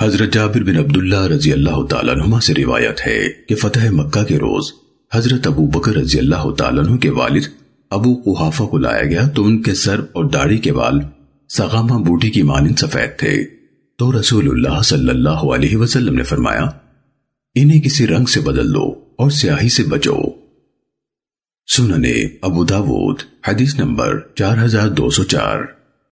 حضرت جابر بن عبداللہ رضی اللہ تعالیٰ عنہ سے روایت ہے کہ فتح مکہ کے روز حضرت ابو بکر رضی اللہ تعالیٰ عنہ کے والد ابو قحافہ کو لایا گیا تو ان کے سر اور داڑھی کے بال سغامہ بوٹی کی مانند سفید تھے۔ تو رسول اللہ صلی اللہ علیہ وسلم نے فرمایا، انہیں کسی رنگ سے بدل دو اور سیاہی سے بچو۔ سننے ابو داود، حدیث نمبر چار ہزار دو سو چار۔